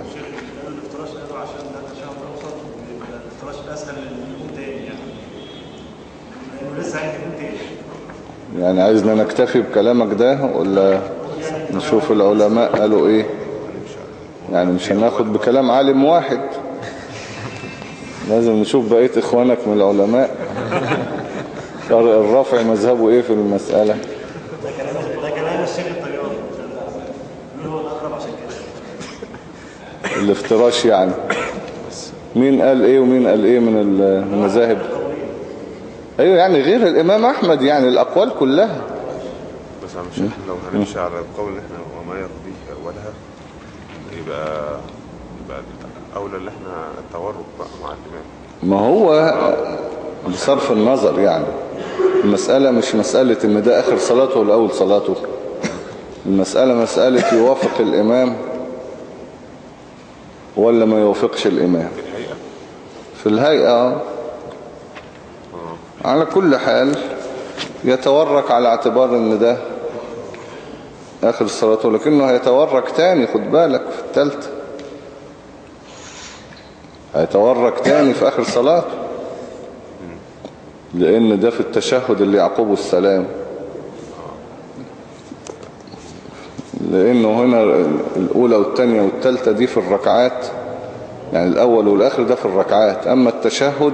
الافتراش قالوا عشان ده تشابه اوسط ويبقى الافتراش اسهل لليوم تاني يعني لأنه لسه هيجي يوم تاني يعني عايزنا نكتفي بكلامك ده ولا نشوف العلماء قالوا إيه. يعني مش هناخد بكلام عالم واحد. لازم نشوف بقية إخوانك من العلماء. الرافع مذهبه إيه في المسألة؟ الافتراش يعني. مين قال إيه ومين قال إيه من المذاهب؟ أيوه يعني غير الإمام أحمد يعني الأقوال كلها. بس عم الشيخ لو هنمشي على القول اللي إحنا وما يرضيه أولها يبقى يبقى أولى اللي إحنا التورط بقى مع الإمام. ما هو بصرف النظر يعني. المسألة مش مسألة إن ده آخر صلاته ولا أول صلاته. المسألة مسألة يوافق الإمام ولا ما يوافقش الإمام. في الحقيقة في الهيئة آه. على كل حال يتورك على اعتبار ان ده آخر صلاته لكنه هيتورك تاني خد بالك في التالتة هيتورك تاني في آخر صلاته لأن ده في التشهد اللي يعقبه السلام. لأنه هنا الأولى والتانية والتالتة دي في الركعات يعني الأول والآخر ده في الركعات. أما التشهد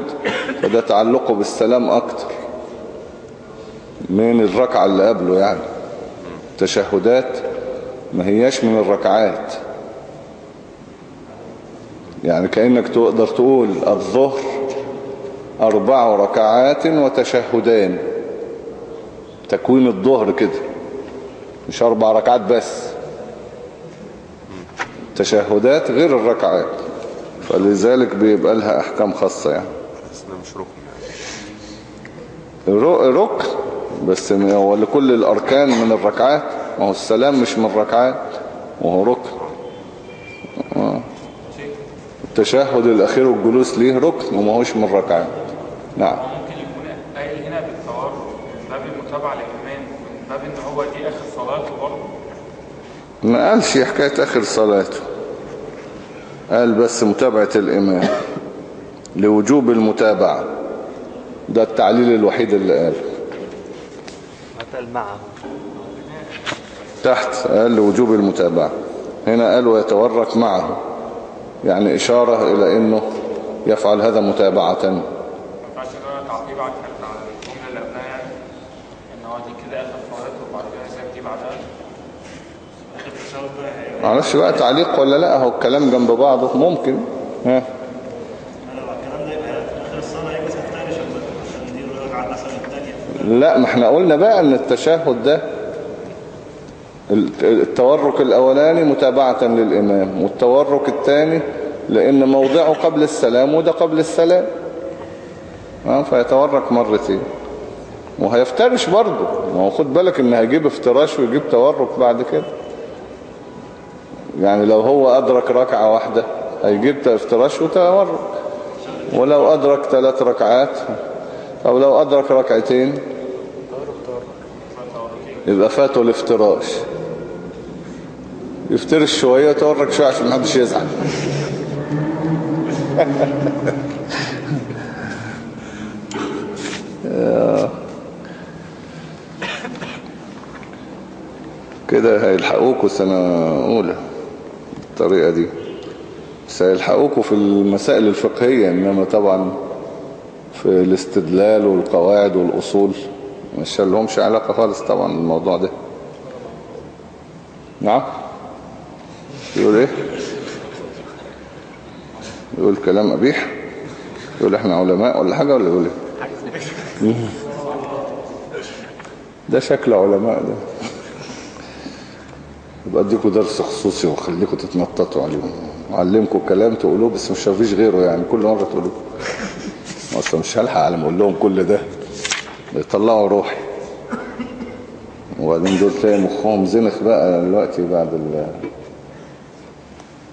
فده تعلقه بالسلام أكتر من الركعة اللي قبله يعني. التشهدات ما هياش من الركعات. يعني كأنك تقدر تقول الظهر أربع ركعات وتشهدان. تكوين الظهر كده. مش أربع ركعات بس. تشهدات غير الركعات. فلذلك بيبقى لها أحكام خاصة يعني بس ده مش ركن يعني رو- ركن بس هو لكل الأركان من الركعات ما هو السلام مش من الركعات وهو ركن. آه. التشهد الأخير والجلوس ليه ركن وما هوش من الركعات نعم. ممكن يكون قايل هنا بالتورط من باب المتابعة للإمام من باب إن هو دي آخر صلاته برضه. ما قالش حكاية آخر صلاته. قال بس متابعة الإمام لوجوب المتابعة. ده التعليل الوحيد اللي قاله قتل معه. تحت قال لوجوب المتابعة. هنا قال ويتورك معه. يعني إشارة إلى أنه يفعل هذا متابعة. يعني معرفش بقى. تعليق ولا لأ؟ هو الكلام جنب بعضه. ممكن. ها أنا لو الكلام ده يبقى اخر الصلاه هيبقى تاني عشان عشان دي الركعه مثلا الثانية لا ما إحنا قلنا بقى إن التشهد ده التورك الأولاني متابعة للإمام والتورك الثاني لأن موضعه قبل السلام وده قبل السلام. آه فيتورك مرتين. وهيفترش برضه. ما هو خد بالك إن هيجيب افتراش ويجيب تورك بعد كده. يعني لو هو أدرك ركعة واحدة هيجيب افتراش وتورك. ولو أدرك ثلاث ركعات أو لو أدرك ركعتين يبقى فاته الافتراش. يفترش شوية يتورك شوية عشان محدش يزعل. كده هيلحقوكوا سنة أولى الطريقة دي. بس هيلحقوكوا في المسائل الفقهية إنما طبعا في الاستدلال والقواعد والأصول. مش لهمش علاقة خالص طبعا الموضوع ده. نعم؟ يقول إيه؟ يقول كلام قبيح يقول إحنا علماء ولا حاجة ولا يقول إيه؟ ده شكل علماء ده. يبقى أديكوا درس خصوصي وخليكوا تتنططوا عليهم. وعلمكم كلام تقولوه بس مش فيش غيره يعني كل مرة تقولوه. أصلا مش هلحق على ما أقول لهم كل ده. بيطلعوا روحي. وبعدين دول تلاقي مخهم زنخ بقى دلوقتي بعد ال-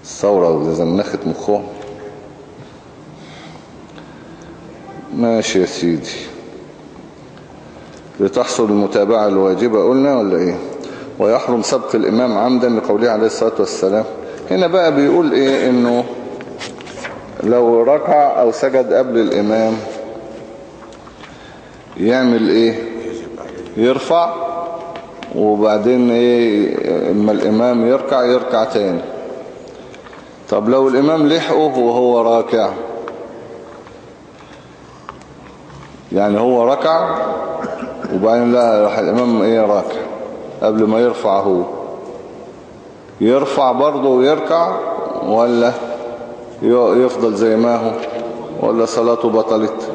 الثورة وزنخت مخهم. ماشي يا سيدي. لتحصل المتابعة الواجبة قلنا ولا إيه؟ ويحرم سبق الإمام عمدا لقوله عليه الصلاة والسلام. هنا بقى بيقول إيه؟ إنه لو ركع أو سجد قبل الإمام يعمل إيه؟ يرفع وبعدين إيه؟ أما الإمام يركع يركع تاني. طب لو الإمام لحقه وهو راكع يعني هو ركع وبعدين لا راح الإمام إيه؟ راكع قبل ما يرفع هو. يرفع برضه ويركع ولا يفضل زي ما هو ولا صلاته بطلت؟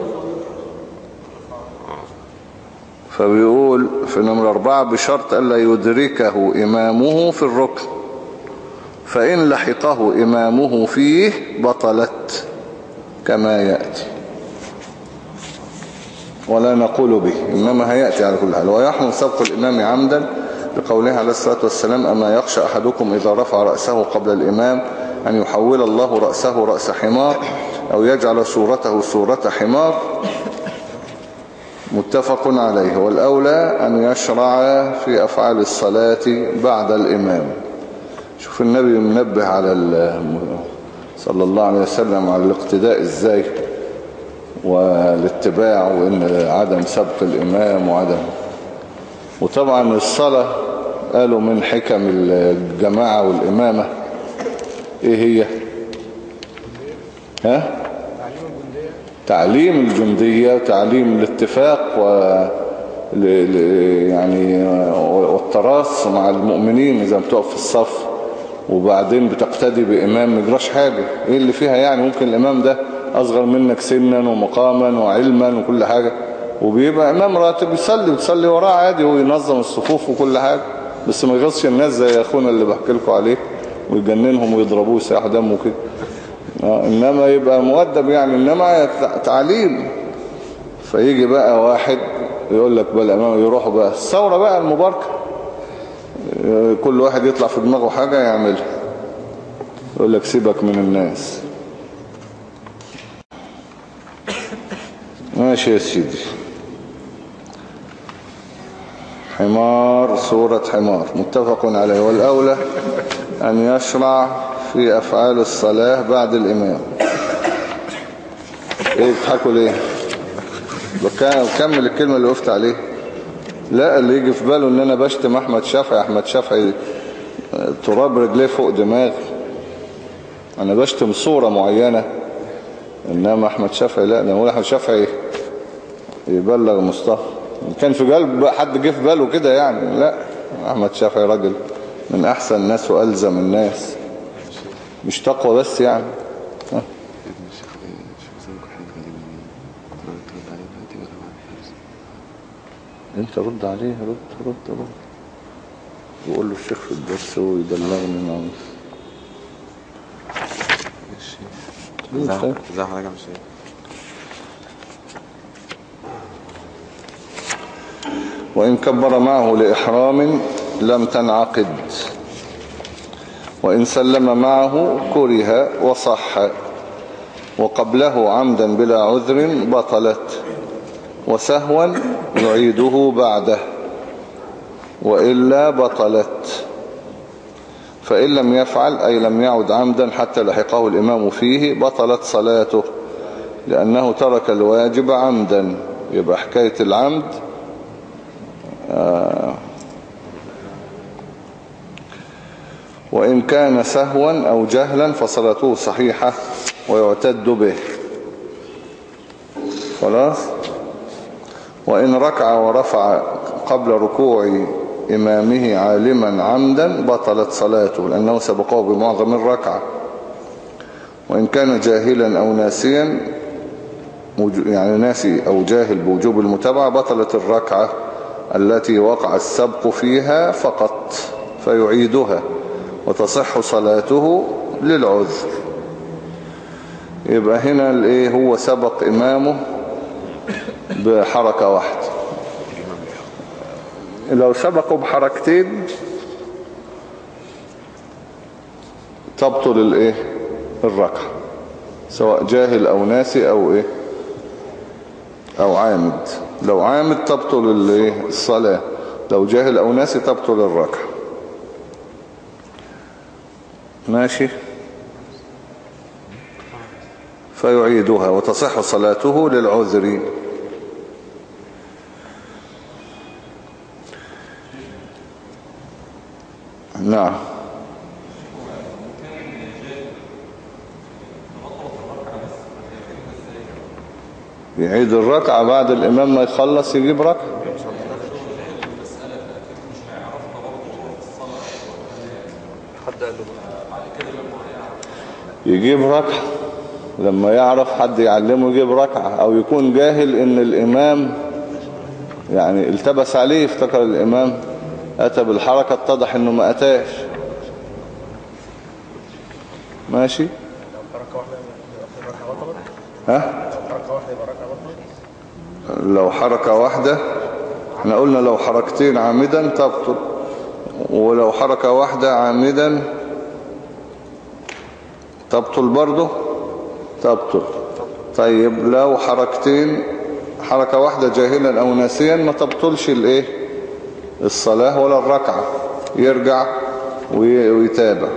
فبيقول في نمرة أربعة بشرط ألا يدركه إمامه في الركن فإن لحقه إمامه فيه بطلت كما يأتي. ولا نقول به إنما هيأتي على كل حال. ويحرم سبق الإمام عمدا لقوله عليه الصلاة والسلام أما يخشى أحدكم إذا رفع رأسه قبل الإمام أن يحول الله رأسه رأس حمار أو يجعل صورته صورة حمار متفق عليه والأولى أن يشرع في أفعال الصلاة بعد الإمام. شوف النبي منبه على صلى الله عليه وسلم على الاقتداء إزاي والاتباع وإن عدم سبق الإمام وعدم. وطبعا الصلاة قالوا من حكم الجماعة والإمامة. إيه هي؟ ها؟ تعليم الجندية وتعليم الاتفاق و يعني والتراص مع المؤمنين إذا بتقف في الصف وبعدين بتقتدي بإمام مجراش حاجة. إيه اللي فيها يعني؟ ممكن الإمام ده أصغر منك سنا ومقاما وعلما وكل حاجة وبيبقى إمام راتب يصلي وتصلي وراه عادي وينظم الصفوف وكل حاجة بس ما يغصش الناس زي أخونا اللي بحكي لكم عليه ويجننهم ويضربوه ويسيحوا دمه كده إنما يبقى مؤدب يعني إنما تع- تعليم. فيجي بقى واحد يقول لك بقى الأمام يروحوا بقى الثورة بقى المباركة. آه، كل واحد يطلع في دماغه حاجة يعملها. يقول لك سيبك من الناس. ماشي يا سيدي. حمار سورة حمار. متفق عليه. والأولى أن يشرع في أفعال الصلاة بعد الإمام. إيه بتحكوا ليه؟ بكمل الكلمة اللي وقفت عليه. لا اللي يجي في باله إن أنا بشتم أحمد شافعي أحمد شافعي آه، تراب رجليه فوق دماغي. أنا بشتم صورة معينة إنما أحمد شافعي لا ده هو أحمد شافعي يبلغ مصطفى. كان في قلب حد جه في باله كده يعني لا أحمد شافعي راجل من أحسن الناس وألزم الناس. مش تقوى بس يعني ها. الشيخ الشيخ بعد انت رد عليه رد رد رد وقول له الشيخ في الدرس ويبلغني معه ليه إزاي خايف؟ إزاي حضرتك يا مشايخ وإن كبر معه لإحرام لم تنعقد وإن سلم معه كره وصح وقبله عمدا بلا عذر بطلت وسهوا يعيده بعده وإلا بطلت فإن لم يفعل أي لم يعد عمدا حتى لحقه الإمام فيه بطلت صلاته لأنه ترك الواجب عمدا. يبقى حكاية العمد وإن كان سهوا أو جهلا فصلاته صحيحة ويعتد به. خلاص؟ وإن ركع ورفع قبل ركوع إمامه عالما عمدا بطلت صلاته لأنه سبقه بمعظم الركعة وإن كان جاهلا أو ناسيا يعني ناسي أو جاهل بوجوب المتابعة بطلت الركعة التي وقع السبق فيها فقط فيعيدها. وتصح صلاته للعذر. يبقى هنا الايه هو سبق إمامه بحركة واحدة. لو سبقوا بحركتين تبطل الايه الركعة سواء جاهل أو ناسي أو إيه أو عامد. لو عامد تبطل الايه الصلاة. لو جاهل أو ناسي تبطل الركعة. ماشي. فيعيدها وتصح صلاته للعذر. نعم. يعيد الركعة بعد الإمام ما يخلص يجيب ركعة. يجيب ركعة. لما يعرف حد يعلمه يجيب ركعة أو يكون جاهل إن الإمام يعني التبس عليه افتكر الإمام أتى بالحركة اتضح إنه ما أتاش. ماشي؟ ها؟ لو حركة واحدة إحنا قلنا لو حركتين عامدا تبطل ولو حركة واحدة عامدا تبطل برضه؟ تبطل. طيب لو حركتين حركة واحدة جاهلا أو ناسيا ما تبطلش الإيه؟ الصلاة ولا الركعة. يرجع وي- ويتابع.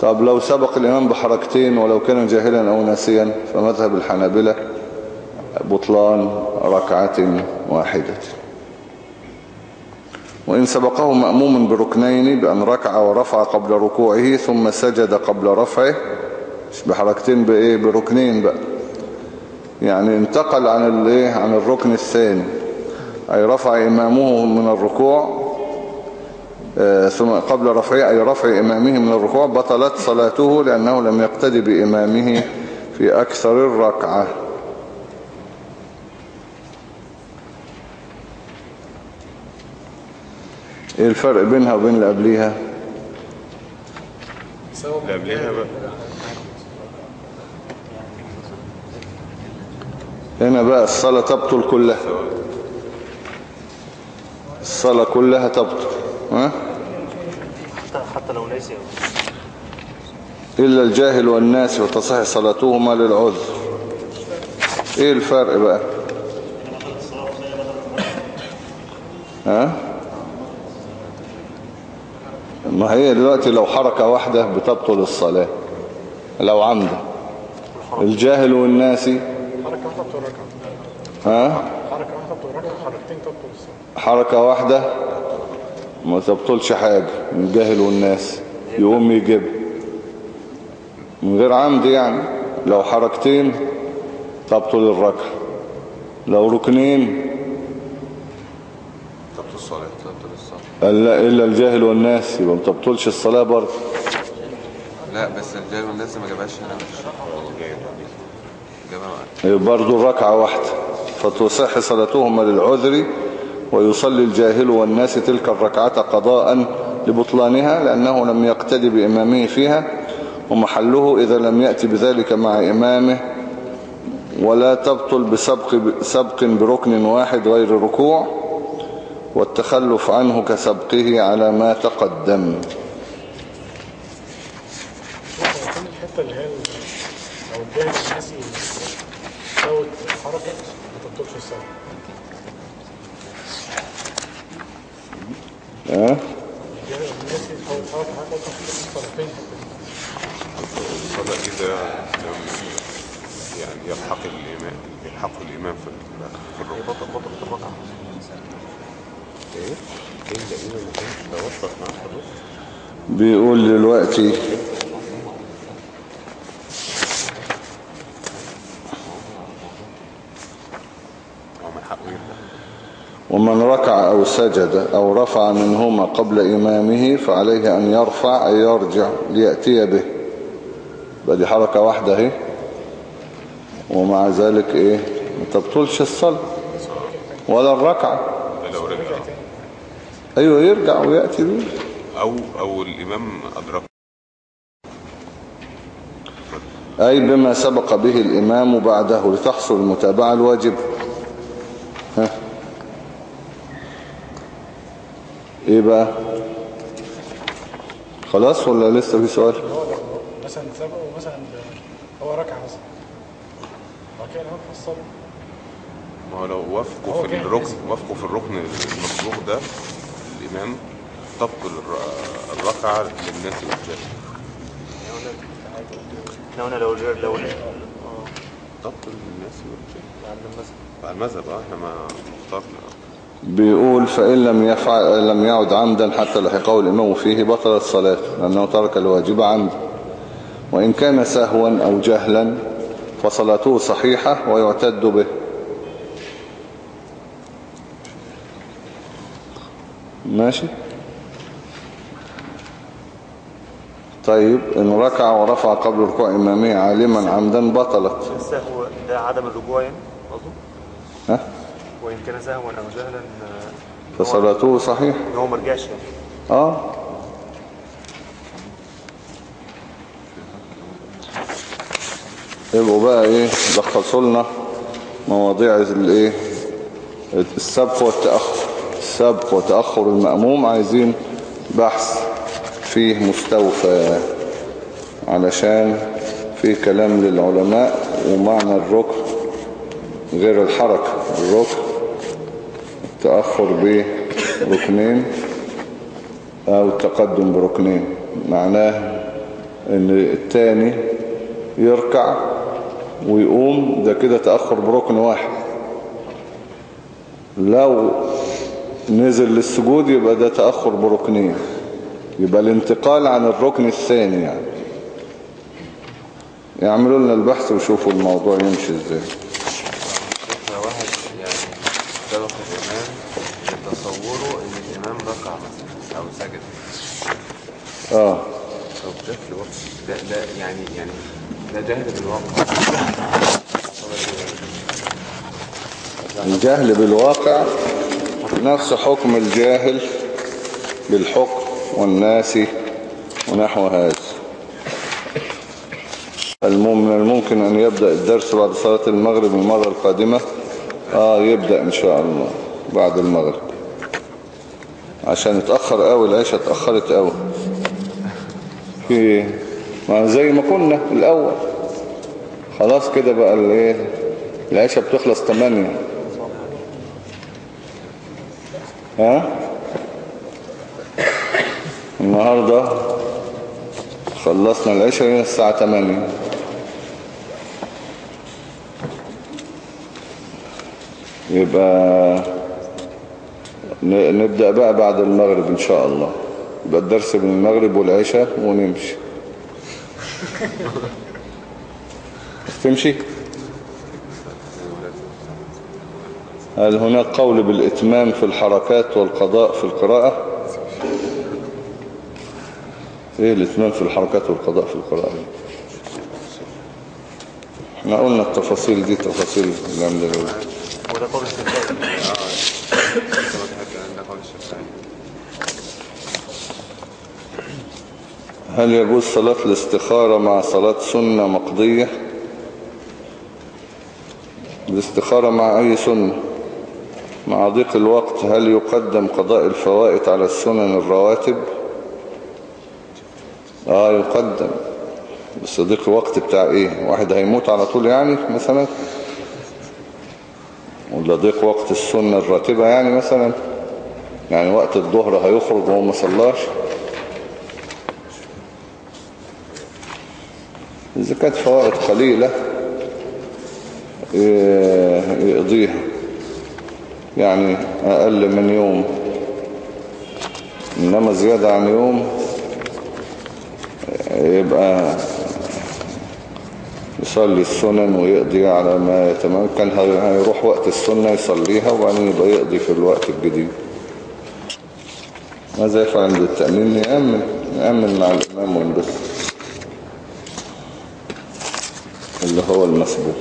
طب لو سبق الإمام بحركتين ولو كان جاهلا أو ناسيا فمذهب الحنابلة بطلان ركعة واحدة. وإن سبقه مأموم بركنين بأن ركع ورفع قبل ركوعه ثم سجد قبل رفعه. بحركتين بإيه؟ بركنين بقى. يعني انتقل عن الإيه؟ عن الركن الثاني. أي رفع إمامه من الركوع آه، ثم قبل رفعه أي رفع إمامه من الركوع بطلت صلاته لأنه لم يقتدي بإمامه في أكثر الركعة. إيه الفرق بينها وبين اللي قبليها؟ اللي قبلها بقى. هنا بقى الصلاة تبطل كلها. الصلاة كلها تبطل. ها؟ حتى حتى لو أو إلا الجاهل والناس وتصح صلاتهما للعذر. إيه الفرق بقى؟ ها؟ ما هي دلوقتي لو حركة واحدة بتبطل الصلاة؟ لو عمدا الجاهل والناسي حركة واحدة بتبقى ركعة ها؟ حركة واحدة بتبقى ركعة حركتين تبطل الصلاة. حركة واحدة؟ ما تبطلش حاجة. من الجاهل والناس. يقوم يجيب. من غير عمد يعني. لو حركتين تبطل الركعة. لو ركنين تبطل الصلاة تبطل الصلاة قال لا إلا الجاهل والناس يبقى ما تبطلش الصلاة برضه. لا بس الجاي والناس ما جابهاش هنا جابها يبقى برضه الركعة واحدة. فتصح صلاتهما للعذر ويصلي الجاهل والناس تلك الركعة قضاء لبطلانها لأنه لم يقتدي بإمامه فيها ومحله إذا لم يأتي بذلك مع إمامه. ولا تبطل بسبق, سبق بركن واحد غير ركوع. والتخلف عنه كسبقه على ما تقدم. تبطلش الصلاة لم يعني يلحق الإمام يلحق الإمام في الركعة بيقول دلوقتي ومن ركع أو سجد أو رفع منهما قبل إمامه فعليه أن يرفع أي يرجع ليأتي به. بقى دي حركة واحدة اهي ومع ذلك إيه؟ ما تبطلش الصلاة. ولا الركعة. أيوة يرجع ويأتي به أو أو الإمام أدرك أي بما سبق به الإمام بعده لتحصل المتابعة الواجب. ها؟ إيه بقى؟ خلاص ولا لسه في سؤال؟ هو لو مثلا سبقه مثلا. هو ركعة مثلا كده الإمام حصل ما هو لو وافقوا في الركن. وافقوا في الركن المسبوق ده الإمام تبطل الر- الركعة للناس والجاهل لو أنا لو جر لو آه تبطل للناس مثلا على المذهب. آه إحنا ما اخترنا بيقول فإن لم يفعل لم يعد عمدا حتى لحقه الإمام فيه بطلت صلاته لأنه ترك الواجب عمدا. وإن كان سهوا أو جهلا فصلاته صحيحة ويعتد به. ماشي. طيب إن ركع ورفع قبل ركوع إمامه عالما عمدا بطلت. السهو ده عدم الرجوع يعني ها؟ وإن كان سهوا أو جهلا آه، فصلاته صحيح. إن هو ما رجعش. يعني آه. يبقوا بقى إيه لخصوا لنا مواضيع الايه السبق والتأخر. السبق وتأخر المأموم عايزين بحث فيه مستوفى علشان في كلام للعلماء ومعنى الركن غير الحركة. الركن التأخر بركنين أو التقدم بركنين. معناه إن التاني يركع ويقوم ده كده تأخر بركن واحد. لو نزل للسجود يبقى ده تأخر بركنين. يبقى الانتقال عن الركن الثاني يعني. يعملوا لنا البحث ويشوفوا الموضوع يمشي إزاي. واحد يعني سبق الإمام بتصوره إن الإمام ركع مثلا أو سجد. آه. طب ده في الوقت ده ده يعني يعني ده جهل بالواقع. الجهل بالواقع نفس حكم الجاهل بالحكم والناس ونحو هذا. من الممكن أن يبدأ الدرس بعد صلاة المغرب المرة القادمة. آه يبدأ إن شاء الله بعد المغرب. عشان اتأخر قوي العيشة اتأخرت قوي. في ما زي ما كنا الأول. خلاص كده بقى الايه العيشة بتخلص 8 ها؟ النهاردة خلصنا العشاء هنا الساعة 8 يبقى نبدأ بقى بعد المغرب إن شاء الله. يبقى الدرس من المغرب والعشاء ونمشي. تمشي؟ هل هناك قول بالإتمام في الحركات والقضاء في القراءة؟ إيه الإتمام في الحركات والقضاء في القراءة؟ إحنا قلنا التفاصيل دي تفاصيل جامدة أوي. وده قول هل يجوز صلاة الاستخارة مع صلاة سنة مقضية؟ الاستخارة مع أي سنة؟ مع ضيق الوقت هل يقدم قضاء الفوائت على السنن الرواتب؟ آه يقدم. بس ضيق الوقت بتاع إيه؟ واحد هيموت على طول يعني مثلا؟ ولا ضيق وقت السنة الراتبة يعني مثلا؟ يعني وقت الظهر هيخرج وهو ما صلاش؟ إذا كانت فوائد قليلة ي- يقضيها. يعني أقل من يوم. إنما زيادة عن يوم يبقى يصلي السنن ويقضي على ما هي- هيروح وقت السنة يصليها وبعدين يبقى يقضي في الوقت الجديد؟ ماذا يفعل عند التأمين يأمن يأمن مع الإمام وينبسط اللي هو المسبوق.